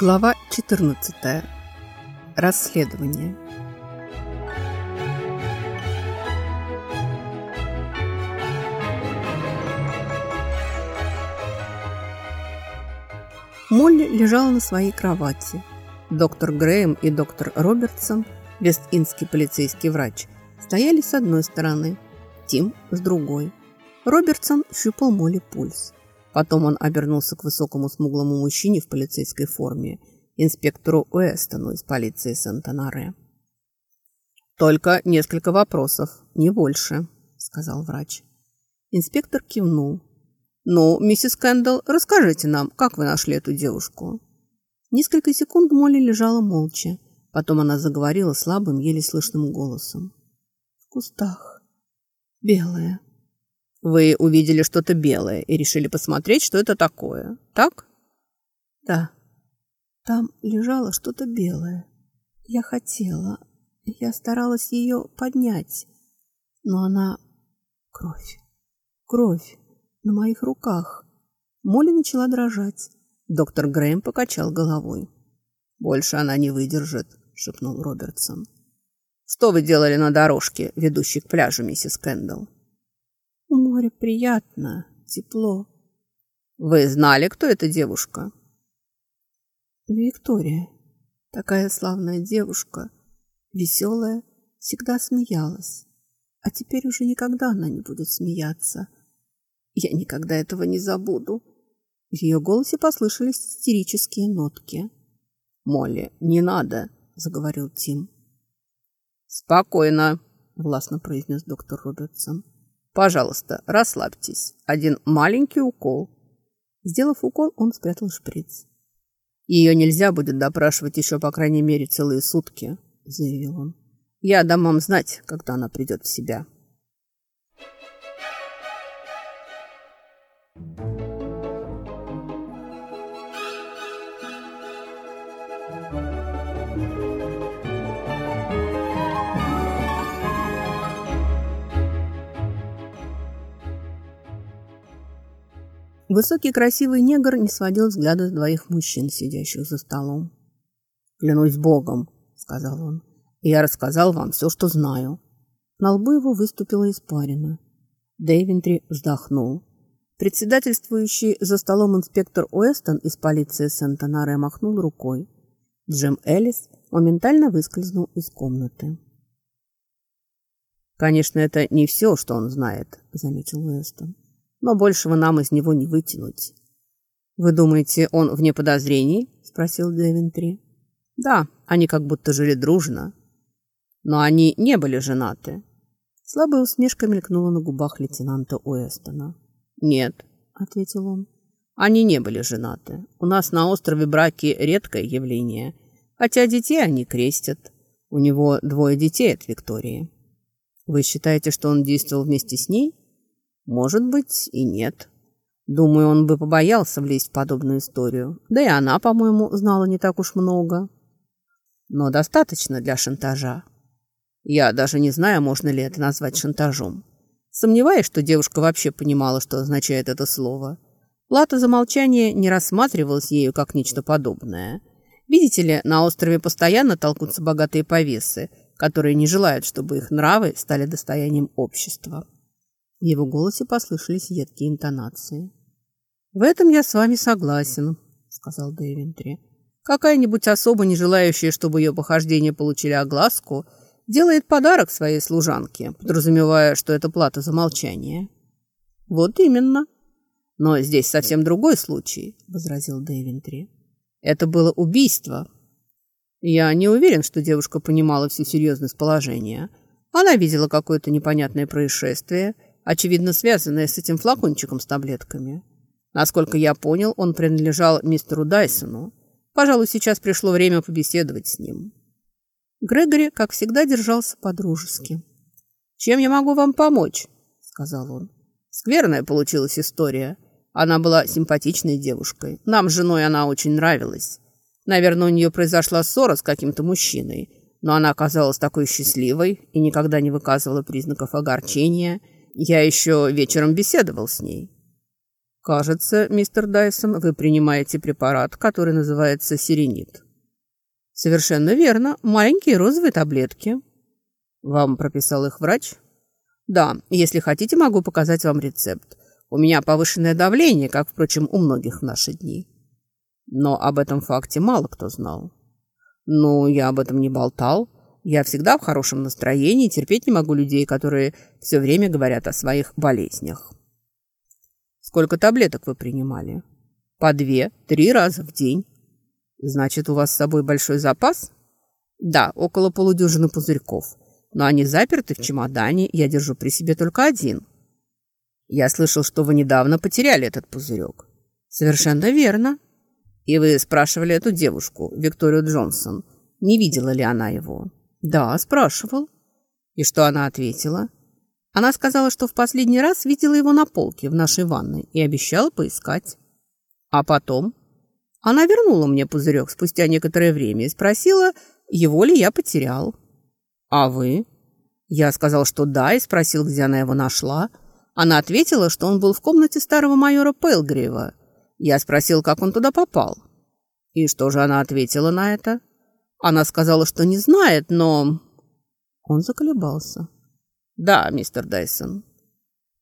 Глава 14. Расследование. Молли лежала на своей кровати. Доктор Грэем и доктор Робертсон, вест-индский полицейский врач, стояли с одной стороны, Тим с другой. Робертсон щупал Молли пульс. Потом он обернулся к высокому смуглому мужчине в полицейской форме, инспектору Уэстону из полиции Сантанаре. «Только несколько вопросов, не больше», — сказал врач. Инспектор кивнул. «Ну, миссис Кэндалл, расскажите нам, как вы нашли эту девушку?» Несколько секунд Молли лежала молча. Потом она заговорила слабым, еле слышным голосом. «В кустах. Белая». Вы увидели что-то белое и решили посмотреть, что это такое, так? Да. Там лежало что-то белое. Я хотела, я старалась ее поднять, но она... Кровь. Кровь на моих руках. Молли начала дрожать. Доктор Грэм покачал головой. «Больше она не выдержит», — шепнул Робертсон. «Что вы делали на дорожке, ведущей к пляжу, миссис Кэндалл?» Море приятно, тепло. Вы знали, кто эта девушка? Виктория. Такая славная девушка, веселая, всегда смеялась. А теперь уже никогда она не будет смеяться. Я никогда этого не забуду. В ее голосе послышались истерические нотки. «Молли, не надо», — заговорил Тим. «Спокойно», — властно произнес доктор Робертсон. Пожалуйста, расслабьтесь. Один маленький укол. Сделав укол, он спрятал шприц. Ее нельзя будет допрашивать еще, по крайней мере, целые сутки, заявил он. Я дам вам знать, когда она придет в себя. Высокий красивый негр не сводил взгляда с двоих мужчин, сидящих за столом. «Клянусь Богом», — сказал он, — «я рассказал вам все, что знаю». На лбу его выступила испарина. Дэйвентри вздохнул. Председательствующий за столом инспектор Уэстон из полиции Сент-Анаре махнул рукой. Джем Эллис моментально выскользнул из комнаты. «Конечно, это не все, что он знает», — заметил Уэстон но большего нам из него не вытянуть. «Вы думаете, он вне подозрений?» – спросил Девентри. «Да, они как будто жили дружно. Но они не были женаты». Слабая усмешка мелькнула на губах лейтенанта Уэстона. «Нет», – ответил он, – «они не были женаты. У нас на острове браки редкое явление, хотя детей они крестят. У него двое детей от Виктории». «Вы считаете, что он действовал вместе с ней?» Может быть, и нет. Думаю, он бы побоялся влезть в подобную историю. Да и она, по-моему, знала не так уж много. Но достаточно для шантажа. Я даже не знаю, можно ли это назвать шантажом. Сомневаюсь, что девушка вообще понимала, что означает это слово. Плата за молчание не рассматривалась ею как нечто подобное. Видите ли, на острове постоянно толкутся богатые повесы, которые не желают, чтобы их нравы стали достоянием общества. В его голосе послышались едкие интонации. «В этом я с вами согласен», — сказал Дэвентри. «Какая-нибудь особа, не желающая, чтобы ее похождения получили огласку, делает подарок своей служанке, подразумевая, что это плата за молчание». «Вот именно». «Но здесь совсем другой случай», — возразил Дэвентри. «Это было убийство». Я не уверен, что девушка понимала всю серьезность положения. Она видела какое-то непонятное происшествие — очевидно связанное с этим флакончиком с таблетками. Насколько я понял, он принадлежал мистеру Дайсону. Пожалуй, сейчас пришло время побеседовать с ним. Грегори, как всегда, держался по-дружески. «Чем я могу вам помочь?» — сказал он. «Скверная получилась история. Она была симпатичной девушкой. Нам с женой она очень нравилась. Наверное, у нее произошла ссора с каким-то мужчиной, но она оказалась такой счастливой и никогда не выказывала признаков огорчения — я еще вечером беседовал с ней. Кажется, мистер Дайсон, вы принимаете препарат, который называется сиренит. Совершенно верно. Маленькие розовые таблетки. Вам прописал их врач? Да, если хотите, могу показать вам рецепт. У меня повышенное давление, как, впрочем, у многих в наши дни. Но об этом факте мало кто знал. Ну, я об этом не болтал. Я всегда в хорошем настроении, терпеть не могу людей, которые все время говорят о своих болезнях. Сколько таблеток вы принимали? По две, три раза в день. Значит, у вас с собой большой запас? Да, около полудюжины пузырьков. Но они заперты в чемодане, я держу при себе только один. Я слышал, что вы недавно потеряли этот пузырек. Совершенно верно. И вы спрашивали эту девушку, Викторию Джонсон, не видела ли она его? Да, спрашивал. И что она ответила? Она сказала, что в последний раз видела его на полке в нашей ванной и обещала поискать. А потом она вернула мне пузырек спустя некоторое время и спросила, его ли я потерял. А вы? Я сказал, что да, и спросил, где она его нашла. Она ответила, что он был в комнате старого майора Пелгриева. Я спросил, как он туда попал. И что же она ответила на это? Она сказала, что не знает, но... Он заколебался. Да, мистер Дайсон.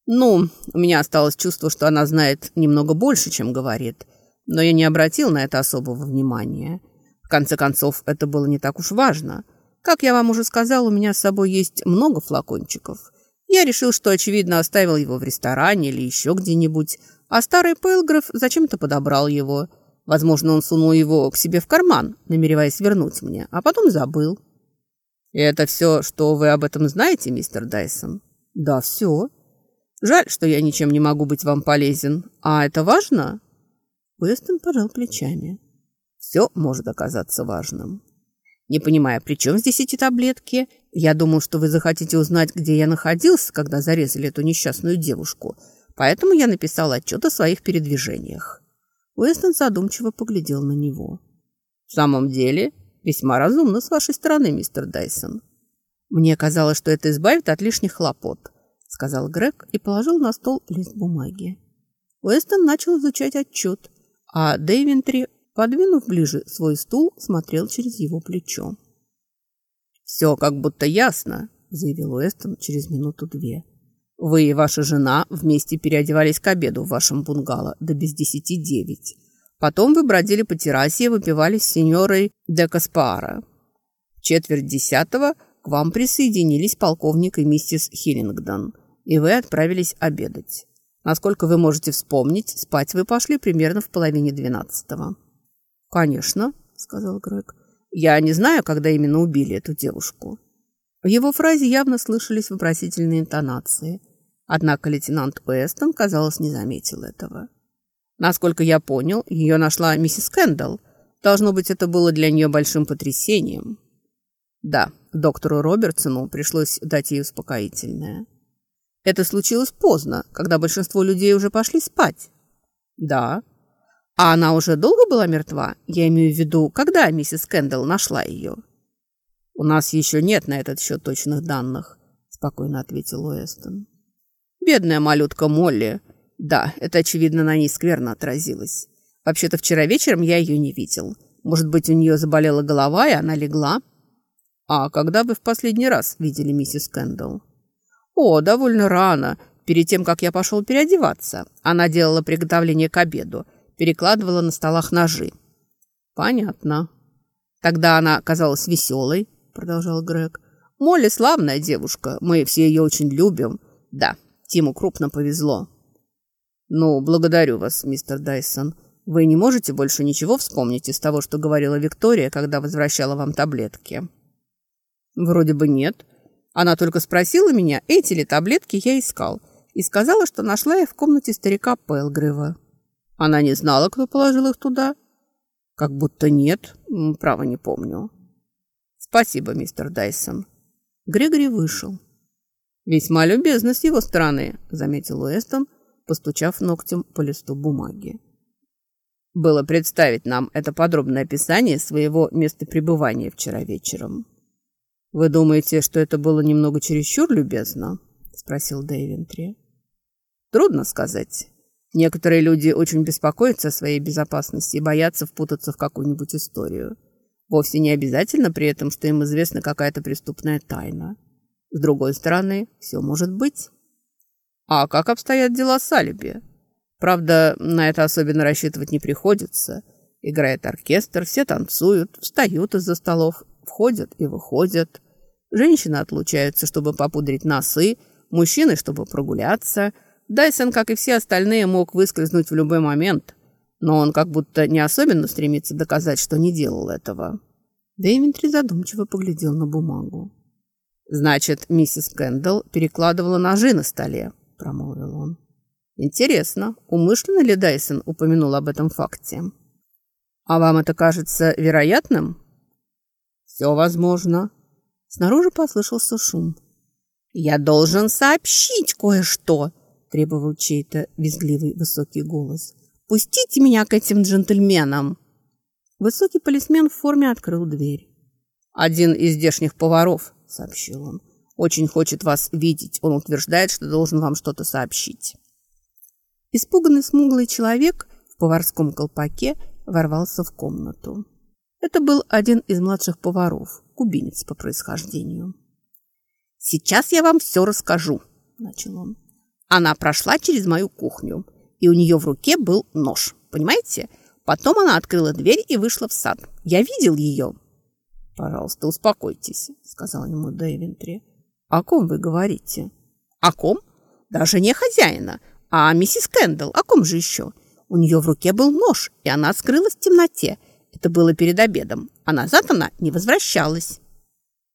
Ну, у меня осталось чувство, что она знает немного больше, чем говорит. Но я не обратил на это особого внимания. В конце концов, это было не так уж важно. Как я вам уже сказал, у меня с собой есть много флакончиков. Я решил, что, очевидно, оставил его в ресторане или еще где-нибудь, а старый Пелграф зачем-то подобрал его. Возможно, он сунул его к себе в карман, намереваясь вернуть мне, а потом забыл. «И это все, что вы об этом знаете, мистер Дайсон?» «Да, все. Жаль, что я ничем не могу быть вам полезен. А это важно?» Уэстон пожал плечами. «Все может оказаться важным». Не понимая, при чем здесь эти таблетки, я думал, что вы захотите узнать, где я находился, когда зарезали эту несчастную девушку, поэтому я написал отчет о своих передвижениях». Уэстон задумчиво поглядел на него. «В самом деле, весьма разумно с вашей стороны, мистер Дайсон. Мне казалось, что это избавит от лишних хлопот», сказал Грег и положил на стол лист бумаги. Уэстон начал изучать отчет, а Дэйвентри, подвинув ближе свой стул, смотрел через его плечо. «Все как будто ясно», — заявил Уэстон через минуту-две. «Вы и ваша жена вместе переодевались к обеду в вашем бунгало до без десяти девять. Потом вы бродили по террасе и выпивали с сеньорой де Каспара. Четверть десятого к вам присоединились полковник и миссис Хиллингдон, и вы отправились обедать. Насколько вы можете вспомнить, спать вы пошли примерно в половине двенадцатого». «Конечно», — сказал Грег. Я не знаю, когда именно убили эту девушку. В его фразе явно слышались вопросительные интонации. Однако лейтенант Уэстон, казалось, не заметил этого. Насколько я понял, ее нашла миссис Кэндалл. Должно быть, это было для нее большим потрясением. Да, доктору Робертсону пришлось дать ей успокоительное. Это случилось поздно, когда большинство людей уже пошли спать. Да, а она уже долго была мертва? Я имею в виду, когда миссис Кэндалл нашла ее? У нас еще нет на этот счет точных данных, спокойно ответил Уэстон. Бедная малютка Молли. Да, это, очевидно, на ней скверно отразилось. Вообще-то вчера вечером я ее не видел. Может быть, у нее заболела голова, и она легла? А когда вы в последний раз видели миссис Кэндалл? О, довольно рано, перед тем, как я пошел переодеваться. Она делала приготовление к обеду перекладывала на столах ножи. «Понятно. Тогда она казалась веселой», — продолжал Грег. «Молли славная девушка, мы все ее очень любим. Да, Тиму крупно повезло». «Ну, благодарю вас, мистер Дайсон. Вы не можете больше ничего вспомнить из того, что говорила Виктория, когда возвращала вам таблетки?» «Вроде бы нет. Она только спросила меня, эти ли таблетки я искал, и сказала, что нашла их в комнате старика Пелгрива. Она не знала, кто положил их туда? Как будто нет. Право не помню. Спасибо, мистер Дайсон. Грегори вышел. Весьма любезно с его стороны, заметил Уэстон, постучав ногтем по листу бумаги. Было представить нам это подробное описание своего места пребывания вчера вечером. «Вы думаете, что это было немного чересчур любезно?» — спросил Дэйвентри. «Трудно сказать. Некоторые люди очень беспокоятся о своей безопасности и боятся впутаться в какую-нибудь историю. Вовсе не обязательно при этом, что им известна какая-то преступная тайна. С другой стороны, все может быть. А как обстоят дела с алиби? Правда, на это особенно рассчитывать не приходится. Играет оркестр, все танцуют, встают из-за столов, входят и выходят. Женщины отлучаются, чтобы попудрить носы, мужчины, чтобы прогуляться. Дайсон, как и все остальные, мог выскользнуть в любой момент, но он как будто не особенно стремится доказать, что не делал этого. Дэйминтри задумчиво поглядел на бумагу. «Значит, миссис Кэндалл перекладывала ножи на столе», — промолвил он. «Интересно, умышленно ли Дайсон упомянул об этом факте?» «А вам это кажется вероятным?» «Все возможно». Снаружи послышался шум. «Я должен сообщить кое-что», — требовал чей-то визгливый высокий голос. «Пустите меня к этим джентльменам!» Высокий полисмен в форме открыл дверь. «Один из здешних поваров», — сообщил он. «Очень хочет вас видеть. Он утверждает, что должен вам что-то сообщить». Испуганный смуглый человек в поварском колпаке ворвался в комнату. Это был один из младших поваров, кубинец по происхождению. «Сейчас я вам все расскажу», — начал он. «Она прошла через мою кухню, и у нее в руке был нож, понимаете? Потом она открыла дверь и вышла в сад. Я видел ее». «Пожалуйста, успокойтесь», — сказал ему Дэйвентри. «О ком вы говорите?» «О ком? Даже не хозяина, а миссис Кэндалл. О ком же еще? У нее в руке был нож, и она скрылась в темноте. Это было перед обедом, а назад она не возвращалась».